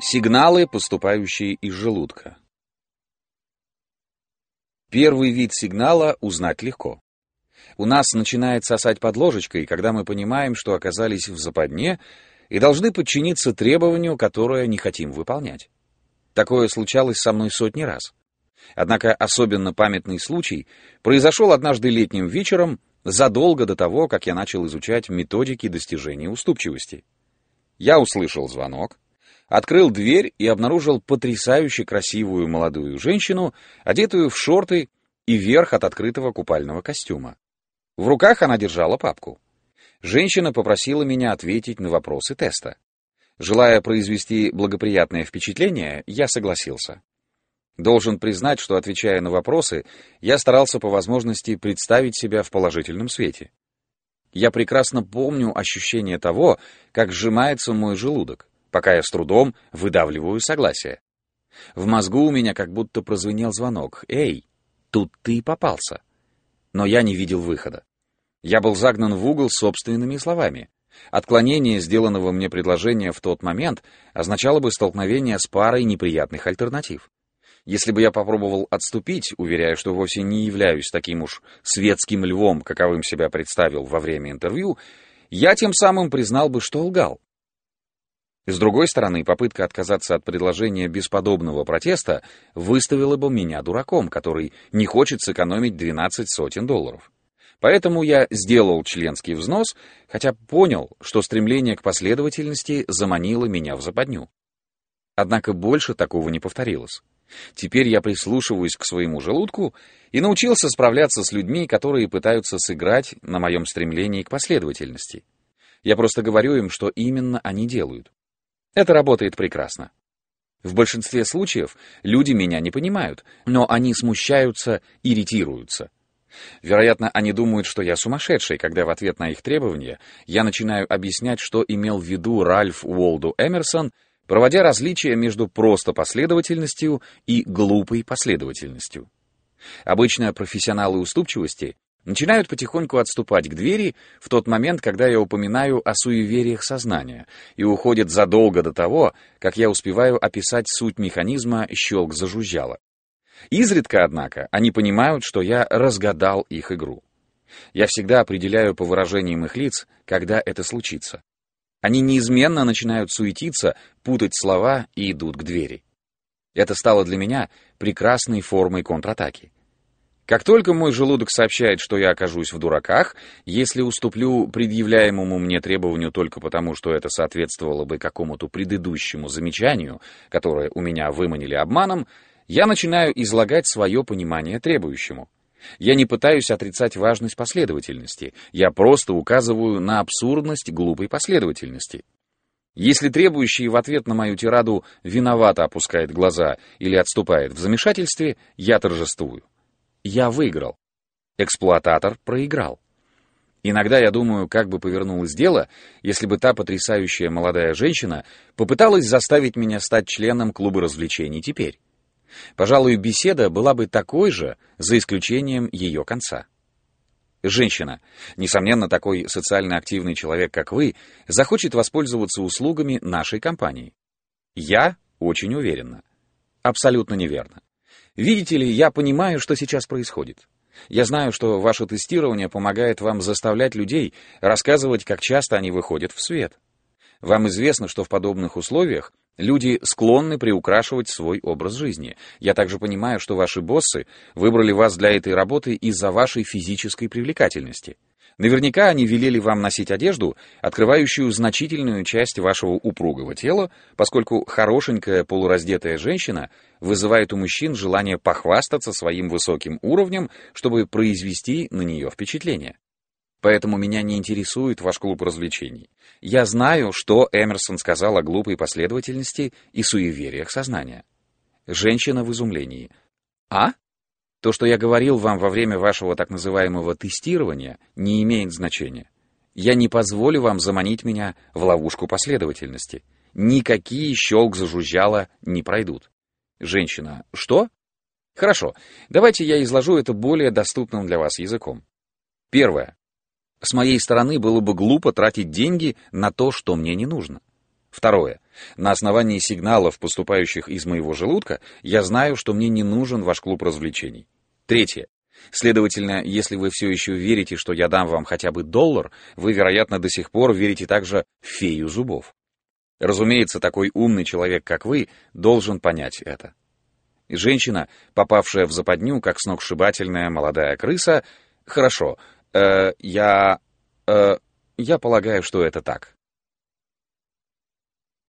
Сигналы, поступающие из желудка. Первый вид сигнала узнать легко. У нас начинает сосать под ложечкой, когда мы понимаем, что оказались в западне и должны подчиниться требованию, которое не хотим выполнять. Такое случалось со мной сотни раз. Однако особенно памятный случай произошел однажды летним вечером, задолго до того, как я начал изучать методики достижения уступчивости. Я услышал звонок, открыл дверь и обнаружил потрясающе красивую молодую женщину, одетую в шорты и верх от открытого купального костюма. В руках она держала папку. Женщина попросила меня ответить на вопросы теста. Желая произвести благоприятное впечатление, я согласился. Должен признать, что, отвечая на вопросы, я старался по возможности представить себя в положительном свете. Я прекрасно помню ощущение того, как сжимается мой желудок, пока я с трудом выдавливаю согласие. В мозгу у меня как будто прозвенел звонок. «Эй, тут ты попался!» Но я не видел выхода. Я был загнан в угол собственными словами. Отклонение сделанного мне предложения в тот момент означало бы столкновение с парой неприятных альтернатив. Если бы я попробовал отступить, уверяя, что вовсе не являюсь таким уж светским львом, каковым себя представил во время интервью, я тем самым признал бы, что лгал. С другой стороны, попытка отказаться от предложения без подобного протеста выставила бы меня дураком, который не хочет сэкономить 12 сотен долларов. Поэтому я сделал членский взнос, хотя понял, что стремление к последовательности заманило меня в западню. Однако больше такого не повторилось. Теперь я прислушиваюсь к своему желудку и научился справляться с людьми, которые пытаются сыграть на моем стремлении к последовательности. Я просто говорю им, что именно они делают. Это работает прекрасно. В большинстве случаев люди меня не понимают, но они смущаются, иритируются. Вероятно, они думают, что я сумасшедший, когда в ответ на их требования я начинаю объяснять, что имел в виду Ральф Уолду Эмерсон проводя различия между просто последовательностью и глупой последовательностью. Обычно профессионалы уступчивости начинают потихоньку отступать к двери в тот момент, когда я упоминаю о суевериях сознания, и уходят задолго до того, как я успеваю описать суть механизма щелк-зажужжало. Изредка, однако, они понимают, что я разгадал их игру. Я всегда определяю по выражениям их лиц, когда это случится. Они неизменно начинают суетиться, путать слова и идут к двери. Это стало для меня прекрасной формой контратаки. Как только мой желудок сообщает, что я окажусь в дураках, если уступлю предъявляемому мне требованию только потому, что это соответствовало бы какому-то предыдущему замечанию, которое у меня выманили обманом, я начинаю излагать свое понимание требующему. Я не пытаюсь отрицать важность последовательности, я просто указываю на абсурдность глупой последовательности. Если требующий в ответ на мою тираду виновато опускает глаза или отступает в замешательстве, я торжествую. Я выиграл. Эксплуататор проиграл. Иногда я думаю, как бы повернулось дело, если бы та потрясающая молодая женщина попыталась заставить меня стать членом клуба развлечений теперь. Пожалуй, беседа была бы такой же, за исключением ее конца. Женщина, несомненно, такой социально активный человек, как вы, захочет воспользоваться услугами нашей компании. Я очень уверена. Абсолютно неверно. Видите ли, я понимаю, что сейчас происходит. Я знаю, что ваше тестирование помогает вам заставлять людей рассказывать, как часто они выходят в свет. Вам известно, что в подобных условиях Люди склонны приукрашивать свой образ жизни. Я также понимаю, что ваши боссы выбрали вас для этой работы из-за вашей физической привлекательности. Наверняка они велели вам носить одежду, открывающую значительную часть вашего упругого тела, поскольку хорошенькая полураздетая женщина вызывает у мужчин желание похвастаться своим высоким уровнем, чтобы произвести на нее впечатление. Поэтому меня не интересует ваш клуб развлечений. Я знаю, что Эмерсон сказал о глупой последовательности и суевериях сознания. Женщина в изумлении. А? То, что я говорил вам во время вашего так называемого тестирования, не имеет значения. Я не позволю вам заманить меня в ловушку последовательности. Никакие щелк зажужжало не пройдут. Женщина. Что? Хорошо, давайте я изложу это более доступным для вас языком. Первое. С моей стороны было бы глупо тратить деньги на то, что мне не нужно. Второе. На основании сигналов, поступающих из моего желудка, я знаю, что мне не нужен ваш клуб развлечений. Третье. Следовательно, если вы все еще верите, что я дам вам хотя бы доллар, вы, вероятно, до сих пор верите также в фею зубов. Разумеется, такой умный человек, как вы, должен понять это. Женщина, попавшая в западню, как сногсшибательная молодая крыса... Хорошо, э, я... Э, я полагаю, что это так.